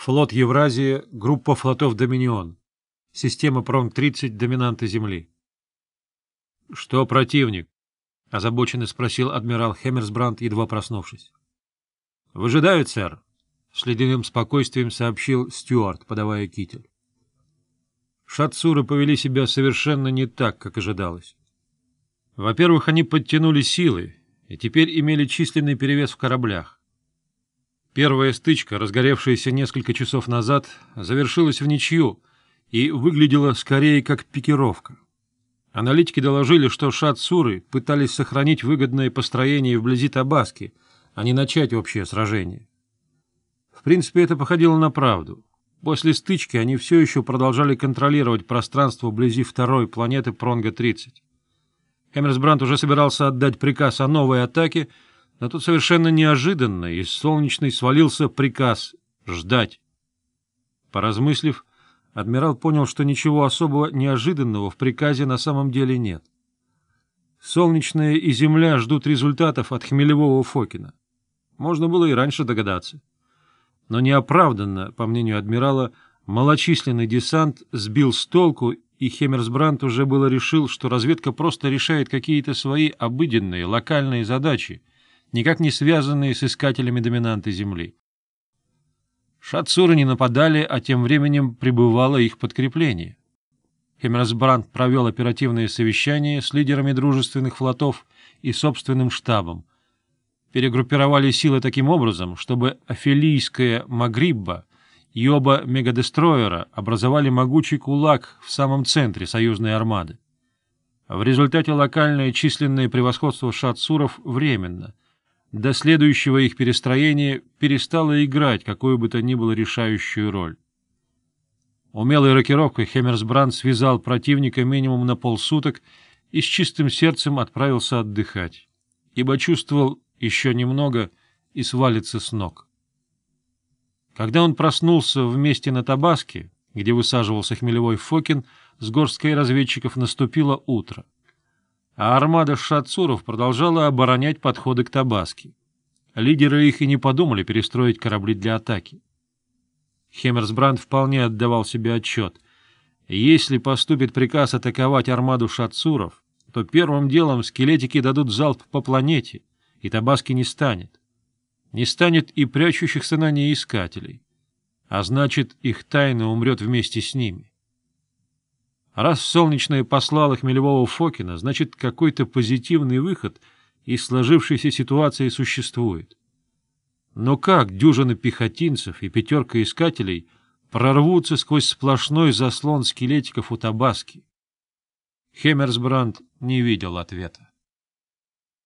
Флот Евразии, группа флотов «Доминион». Система «Пронг-30» доминанты Земли. — Что противник? — озабоченно спросил адмирал Хеммерсбранд, едва проснувшись. — Выжидают, сэр, — с ледяным спокойствием сообщил Стюарт, подавая китель. Шатсуры повели себя совершенно не так, как ожидалось. Во-первых, они подтянули силы и теперь имели численный перевес в кораблях. Первая стычка, разгоревшаяся несколько часов назад, завершилась в ничью и выглядела скорее как пикировка. Аналитики доложили, что шат-суры пытались сохранить выгодное построение вблизи Табаски, а не начать общее сражение. В принципе, это походило на правду. После стычки они все еще продолжали контролировать пространство вблизи второй планеты Пронга-30. Эмерсбрант уже собирался отдать приказ о новой атаке, но тут совершенно неожиданно из солнечной свалился приказ «ждать». Поразмыслив, адмирал понял, что ничего особого неожиданного в приказе на самом деле нет. Солнечная и земля ждут результатов от хмелевого Фокина. Можно было и раньше догадаться. Но неоправданно, по мнению адмирала, малочисленный десант сбил с толку, и Хемерсбрандт уже было решил, что разведка просто решает какие-то свои обыденные локальные задачи — никак не связанные с искателями доминанты Земли. Шатсуры не нападали, а тем временем пребывало их подкрепление. Хемерсбранд провел оперативное совещание с лидерами дружественных флотов и собственным штабом. Перегруппировали силы таким образом, чтобы афилийская Магрибба и оба мегадестроера образовали могучий кулак в самом центре союзной армады. В результате локальное численное превосходство шатсуров временно, до следующего их перестроения перестала играть какую бы то ни было решающую роль. Умелой рокировкой Хеммерсбранд связал противника минимум на полсуток и с чистым сердцем отправился отдыхать, ибо чувствовал еще немного и свалится с ног. Когда он проснулся вместе на Табаске, где высаживался хмелевой Фокин, с горсткой разведчиков наступило утро — а армада шатсуров продолжала оборонять подходы к Табаске. Лидеры их и не подумали перестроить корабли для атаки. Хеммерсбранд вполне отдавал себе отчет. Если поступит приказ атаковать армаду шатсуров, то первым делом скелетики дадут залп по планете, и Табаски не станет. Не станет и прячущихся на ней искателей. А значит, их тайна умрет вместе с ними. Раз Солнечная послал их Мелевого Фокина, значит, какой-то позитивный выход из сложившейся ситуации существует. Но как дюжины пехотинцев и пятерка искателей прорвутся сквозь сплошной заслон скелетиков у Табаски? Хемерсбранд не видел ответа.